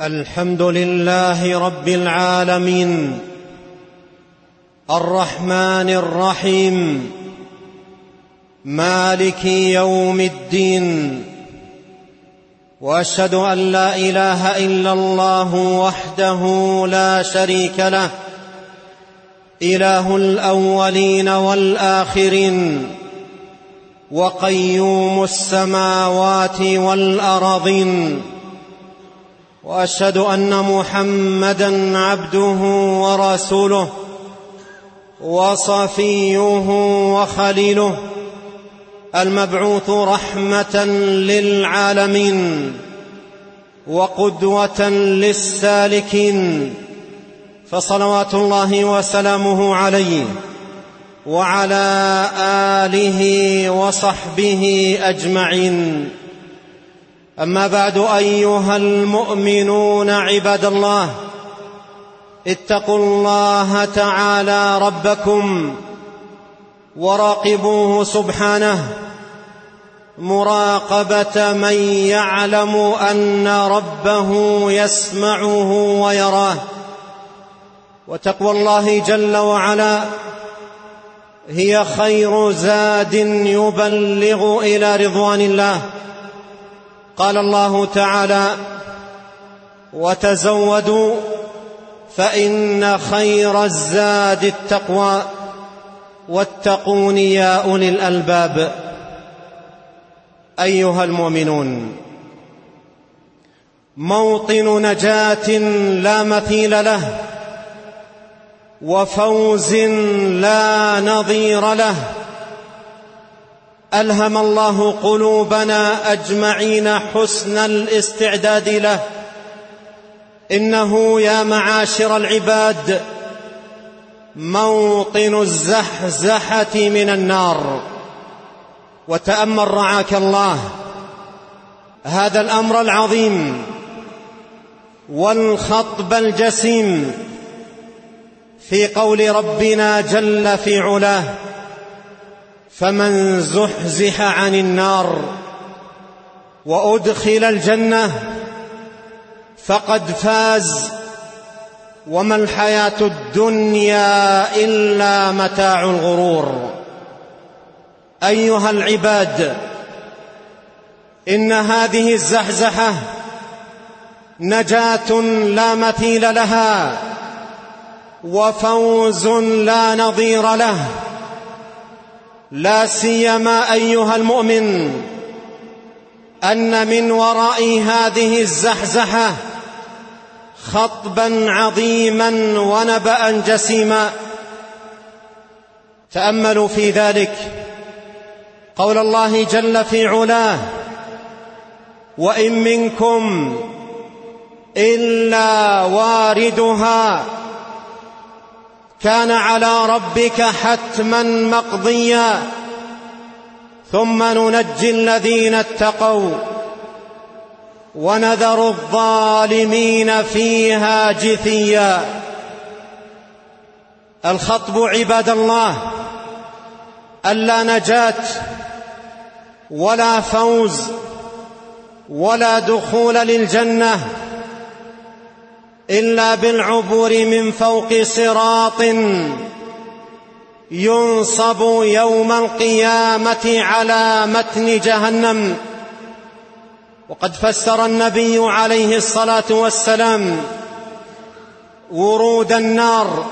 الحمد لله رب العالمين. الرحمن الرحيم. مالك يوم الدين. وأشهد أن لا إله إلا الله وحده لا شريك له. إله الأولين والآخرين. وقيوم السماوات والأرضين. وأشهد أن محمدا عبده ورسوله وصفيه وخليله المبعوث رحمة للعالمين وقدوة للسالكين فصلوات الله وسلامه عليه وعلى آله وصحبه أجمعين أما بعد أيها المؤمنون عباد الله اتقوا الله تعالى ربكم وراقبوه سبحانه مراقبة من يعلم أن ربه يسمعه ويراه. وتقوى الله جل وعلا هي خير زاد يبلغ إلى رضوان الله. قال الله تعالى وتزودوا فإن خير الزاد التقوى واتقون يا أولي الألباب. أيها المؤمنون موطن نجاة لا مثيل له وفوز لا نظير له ألهم الله قلوبنا أجمعين حسن الاستعداد له. إنه يا معاشر العباد موطن الزحزحة من النار. وتأمل رعاك الله هذا الأمر العظيم والخطب الجسيم في قول ربنا جل في علاه. فمن زحزح عن النار وأدخل الجنة فقد فاز وما الحياة الدنيا إلا متاع الغرور. أيها العباد إن هذه الزحزحة نجاة لا مثيل لها وفوز لا نظير له. لا سيما أيها المؤمن أن من وراء هذه الزحزحة خطبا عظيما ونبأ جسيما. تأملوا في ذلك قول الله جل في علاه وإن منكم إلا واردها كان على ربك حتما مقضيا. ثم ننجي الذين اتقوا ونذر الظالمين فيها جثيا. الخطب عباد الله ألا نجاة ولا فوز ولا دخول للجنة إلا بالعبور من فوق صراط ينصب يوم القيامة على متن جهنم. وقد فسر النبي عليه الصلاة والسلام ورود النار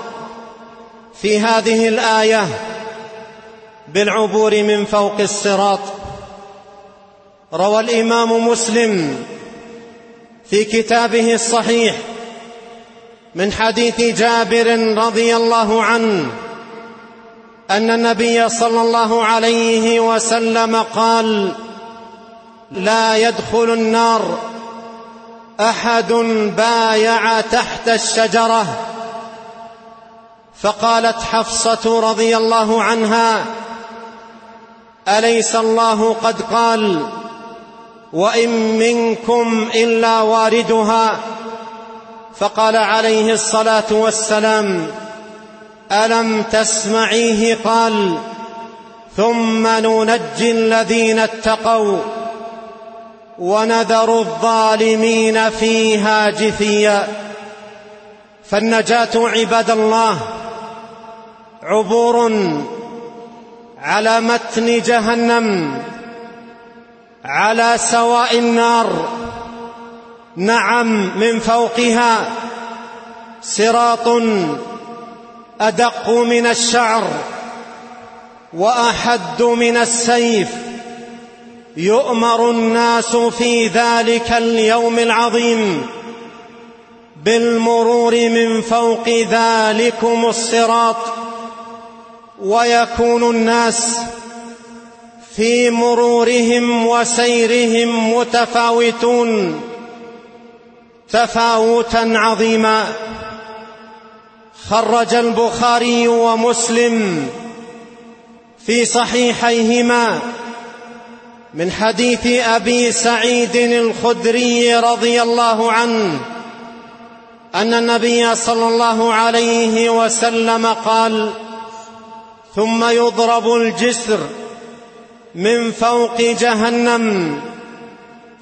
في هذه الآية بالعبور من فوق الصراط. روى الإمام مسلم في كتابه الصحيح من حديث جابر رضي الله عنه أن النبي صلى الله عليه وسلم قال لا يدخل النار أحد بايع تحت الشجرة. فقالت حفصة رضي الله عنها أليس الله قد قال وإن منكم إلا واردها فقال عليه الصلاة والسلام ألم تسمعيه قال ثم ننجي الذين اتقوا ونذر الظالمين فيها جثيا. فالنجاة عباد الله عبور على متن جهنم على سواء النار. نعم من فوقها صراط أدق من الشعر وأحد من السيف. يؤمر الناس في ذلك اليوم العظيم بالمرور من فوق ذلكم الصراط. ويكون الناس في مرورهم وسيرهم متفاوتون. تفاوتا عظيما. خرج البخاري ومسلم في صحيحيهما من حديث أبي سعيد الخدري رضي الله عنه أن النبي صلى الله عليه وسلم قال ثم يضرب الجسر من فوق جهنم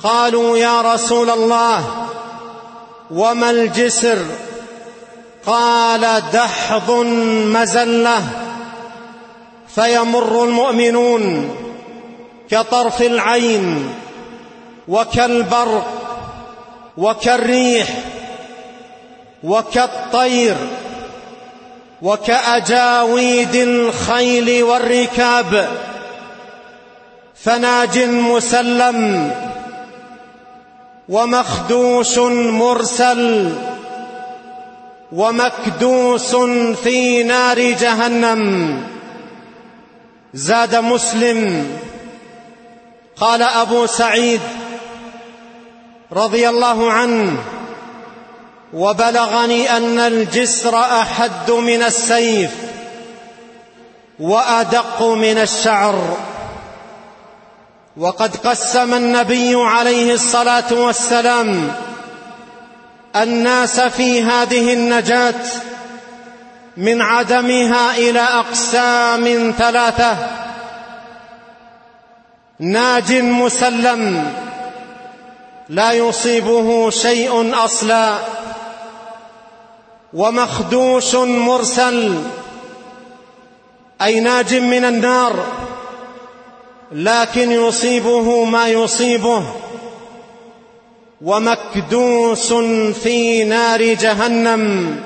قالوا يا رسول الله وما الجسر؟ قال دحض مزلة فيمر المؤمنون كطرف العين وكالبرق وكالريح وكالطير وكأجاويد الخيل والركاب. فناج مسلم ومخدوش مرسل ومكدوس في نار جهنم. زاد مسلم. قال أبو سعيد رضي الله عنه وبلغني أن الجسر أحد من السيف وأدق من الشعر. وقد قسم النبي عليه الصلاة والسلام الناس في هذه النجاة من عدمها إلى أقسام ثلاثة. ناج مسلم لا يصيبه شيء أصلا ومخدوش مرسل أي ناج من النار. لكن يصيبه ما يصيبه. ومكدوس في نار جهنم.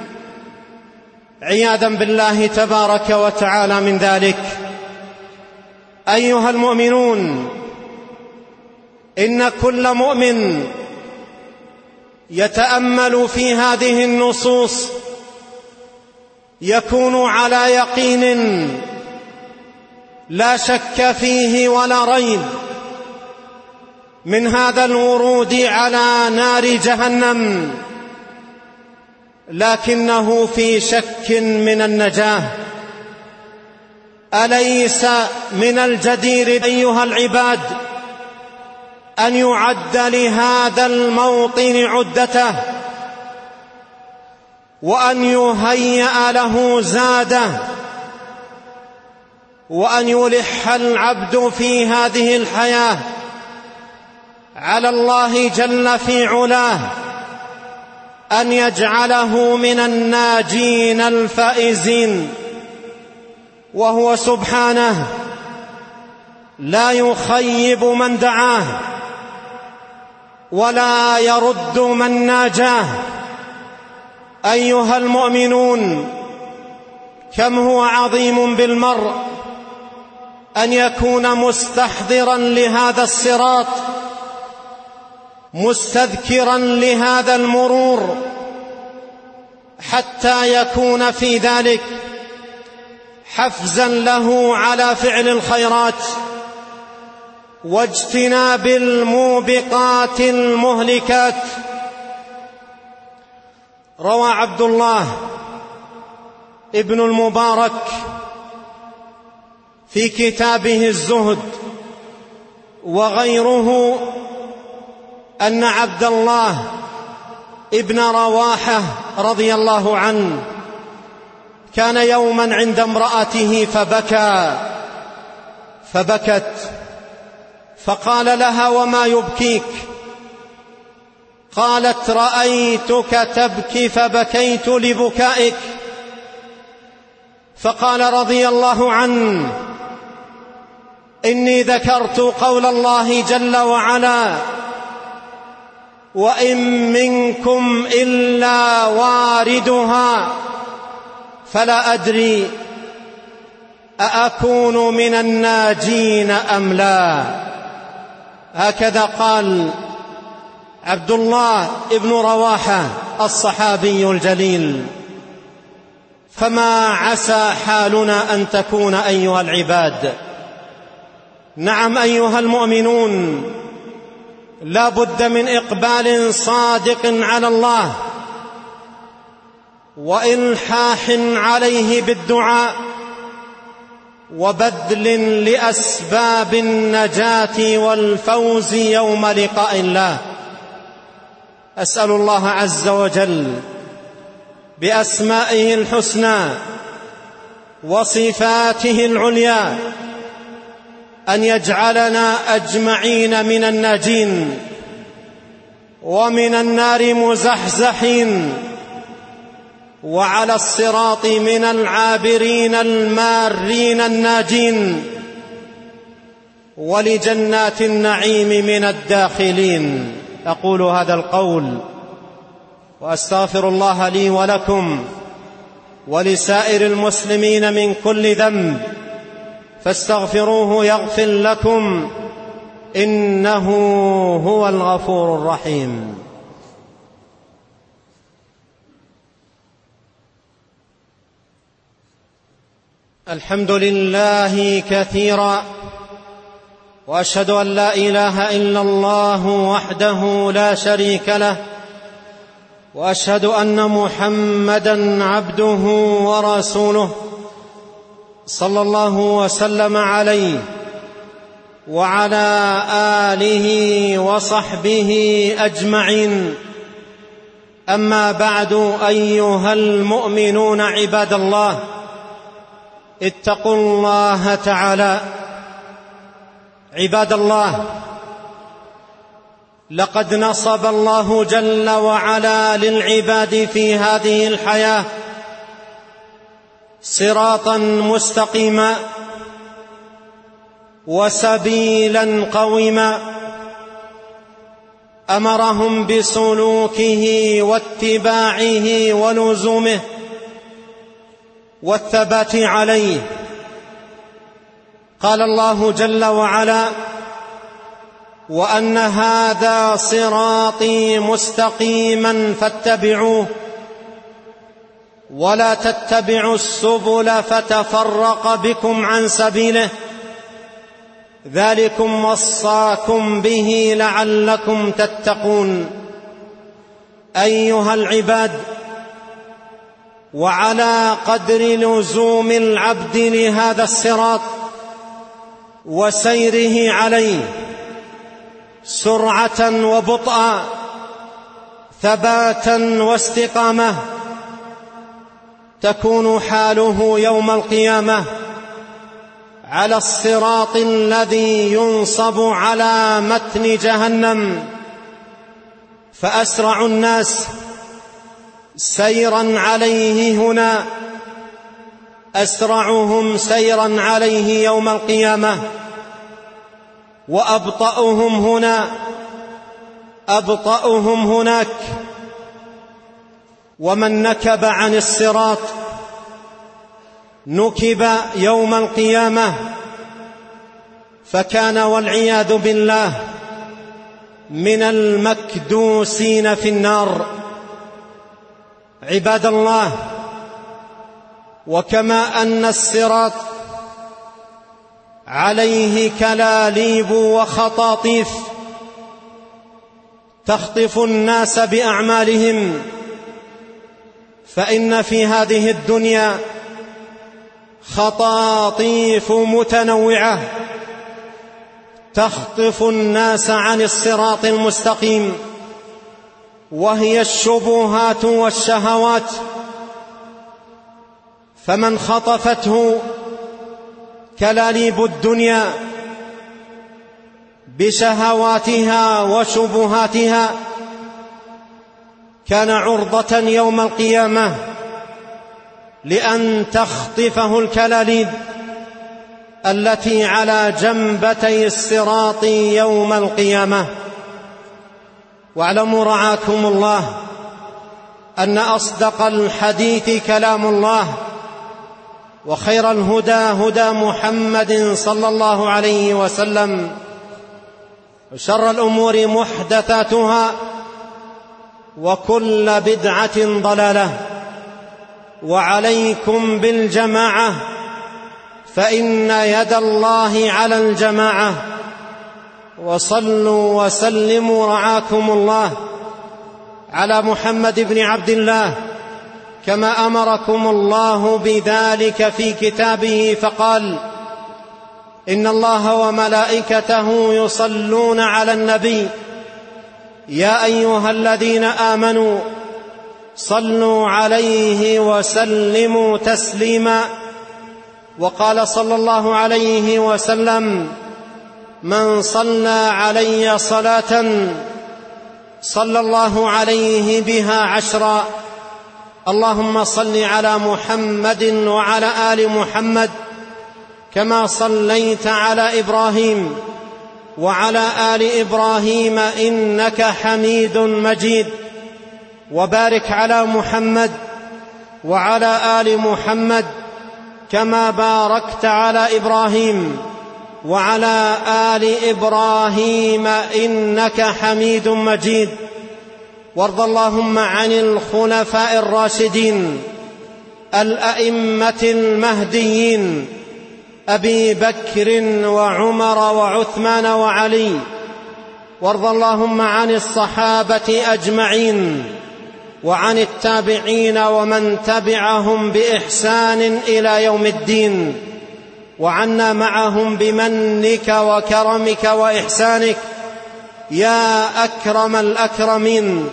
عياذا بالله تبارك وتعالى من ذلك. أيها المؤمنون إن كل مؤمن يتأمل في هذه النصوص يكون على يقين لا شك فيه ولا ريب من هذا الورود على نار جهنم لكنه في شك من النجاة. أليس من الجدير أيها العباد أن يعد لهذا الموطن عدته وأن يهيأ له زاده وأن يلح العبد في هذه الحياة على الله جل في علاه أن يجعله من الناجين الفائزين. وهو سبحانه لا يخيب من دعاه ولا يرد من ناجاه. أيها المؤمنون كم هو عظيم بالمرء؟ أن يكون مستحضرا لهذا الصراط مستذكرا لهذا المرور حتى يكون في ذلك حفزا له على فعل الخيرات واجتناب الموبقات المهلكات. روى عبد الله ابن المبارك في كتابه الزهد وغيره أن عبد الله ابن رواحة رضي الله عنه كان يوما عند امرأته فبكى فبكت فقال لها وما يبكيك؟ قالت رأيتك تبكي فبكيت لبكائك. فقال رضي الله عنه إني ذكرت قول الله جل وعلا وإن منكم إلا واردها فلا أدري أأكون من الناجين أم لا. هكذا قال عبد الله ابن رواحة الصحابي الجليل فما عسى حالنا أن تكون أيها العباد. نعم أيها المؤمنون لا بد من إقبال صادق على الله وإلحاح عليه بالدعاء وبذل لأسباب النجاة والفوز يوم لقاء الله. أسأل الله عز وجل بأسمائه الحسنى وصفاته العليا أن يجعلنا أجمعين من الناجين ومن النار مزحزحين وعلى الصراط من العابرين المارين الناجين ولجنات النعيم من الداخلين. أقول هذا القول وأستغفر الله لي ولكم ولسائر المسلمين من كل ذنب فاستغفروه يغفر لكم إنه هو الغفور الرحيم. الحمد لله كثيرا وأشهد أن لا إله إلا الله وحده لا شريك له وأشهد أن محمدا عبده ورسوله. صلى الله وسلم عليه وعلى آله وصحبه أجمعين. أما بعد أيها المؤمنون عباد الله اتقوا الله تعالى. عباد الله لقد نصب الله جل وعلا للعباد في هذه الحياة صراطا مستقيما وسبيلا قويما أمرهم بسلوكه واتباعه ولزومه والثبات عليه. قال الله جل وعلا وأن هذا صراطي مستقيما فاتبعوه. ولا تتبعوا السبل فتفرق بكم عن سبيله. ذلكم وصاكم به لعلكم تتقون. أيها العباد وعلى قدر لزوم العبد لهذا الصراط وسيره عليه سرعة وبطئا ثباتا واستقامة تكون حاله يوم القيامة على الصراط الذي ينصب على متن جهنم. فأسرع الناس سيرا عليه هنا. أسرعهم سيرا عليه يوم القيامة. وأبطأهم هنا. أبطأهم هناك. ومن نكب عن الصراط نكب يوم القيامة فكان والعياذ بالله من المكدوسين في النار. عباد الله وكما أن الصراط عليه كلاليب وخطاطيف تخطف الناس بأعمالهم فإن في هذه الدنيا خطاطيف متنوعة تخطف الناس عن الصراط المستقيم وهي الشبهات والشهوات. فمن خطفته كلاليب الدنيا بشهواتها وشبهاتها كان عرضة يوم القيامة لأن تخطفه الكلاليب التي على جنبتي الصراط يوم القيامة. واعلموا رعاكم الله أن أصدق الحديث كلام الله وخير الهدى هدى محمد صلى الله عليه وسلم وشر الأمور محدثاتها وكل بدعة ضلالة. وعليكم بالجماعة. فإن يد الله على الجماعة. وصلوا وسلموا رعاكم الله. على محمد بن عبد الله. كما أمركم الله بذلك في كتابه فقال إن الله وملائكته يصلون على النبي. يا أيها الذين آمنوا صلوا عليه وسلموا تسليما. وقال صلى الله عليه وسلم من صلى علي صلاة صلى الله عليه بها عشرا. اللهم صل على محمد وعلى آل محمد كما صليت على إبراهيم وعلى آل إبراهيم إنك حميد مجيد. وبارك على محمد وعلى آل محمد كما باركت على إبراهيم وعلى آل إبراهيم إنك حميد مجيد. وارض اللهم عن الخلفاء الراشدين الأئمة المهديين أبي بكر وعمر وعثمان وعلي. وارض اللهم عن الصحابة أجمعين وعن التابعين ومن تبعهم بإحسان إلى يوم الدين. وعنا معهم بمنك وكرمك وإحسانك. يا أكرم الأكرمين.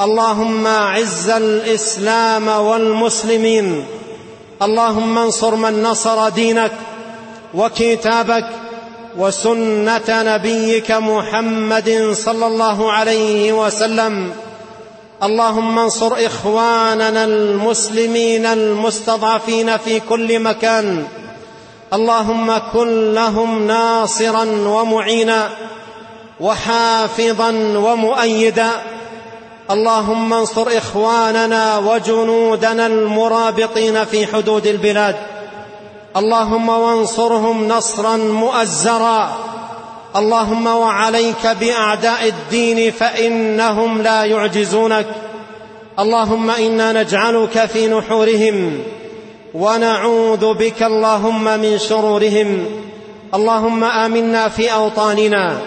اللهم اعز الإسلام والمسلمين. اللهم انصر من نصر دينك. وكتابك وسنة نبيك محمد صلى الله عليه وسلم. اللهم انصر إخواننا المسلمين المستضعفين في كل مكان. اللهم كن لهم ناصرا ومعينا وحافظا ومؤيدا. اللهم انصر إخواننا وجنودنا المرابطين في حدود البلاد. اللهم وانصرهم نصرا مؤزرا. اللهم وعليك بأعداء الدين فإنهم لا يعجزونك. اللهم إنا نجعلك في نحورهم. ونعوذ بك اللهم من شرورهم. اللهم آمنا في أوطاننا.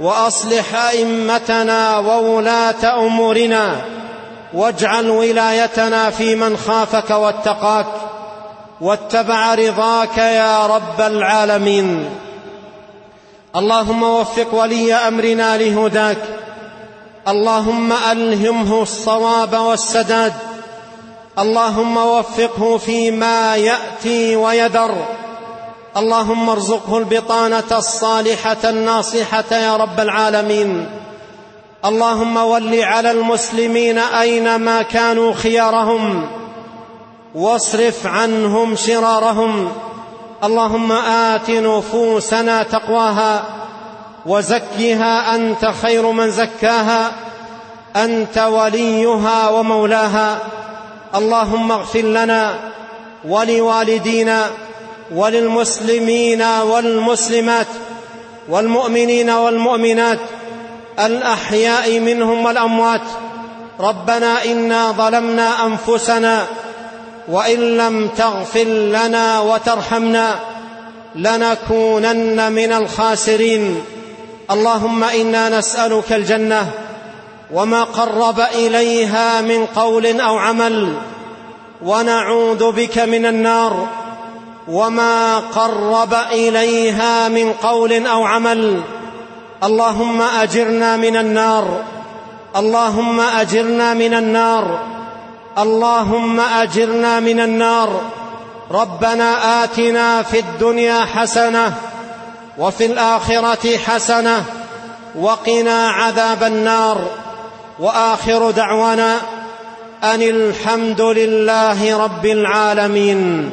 وأصلح أئمتنا وولاة أمورنا. واجعل ولايتنا في من خافك واتقاك. واتبع رضاك يا رب العالمين. اللهم وفق ولي أمرنا لهداك. اللهم ألهمه الصواب والسداد. اللهم وفقه فيما يأتي ويذر اللهم ارزقه البطانة الصالحة الناصحة يا رب العالمين. اللهم ول على المسلمين أينما كانوا خيارهم. واصرف عنهم شرارهم. اللهم آت نفوسنا تقواها وزكها أنت خير من زكاها أنت وليها ومولاها. اللهم اغفر لنا ولوالدينا وللمسلمين والمسلمات والمؤمنين والمؤمنات الأحياء منهم والأموات. ربنا إنا ظلمنا أنفسنا وإن لم تغفر لنا وترحمنا لنكونن من الخاسرين. اللهم إنا نسألك الجنة وما قرب إليها من قول أو عمل ونعوذ بك من النار وما قرب إليها من قول أو عمل. اللهم أجرنا من النار اللهم أجرنا من النار. اللهم أجرنا من النار. ربنا آتنا في الدنيا حسنة وفي الآخرة حسنة وقنا عذاب النار. وآخر دعوانا أن الحمد لله رب العالمين.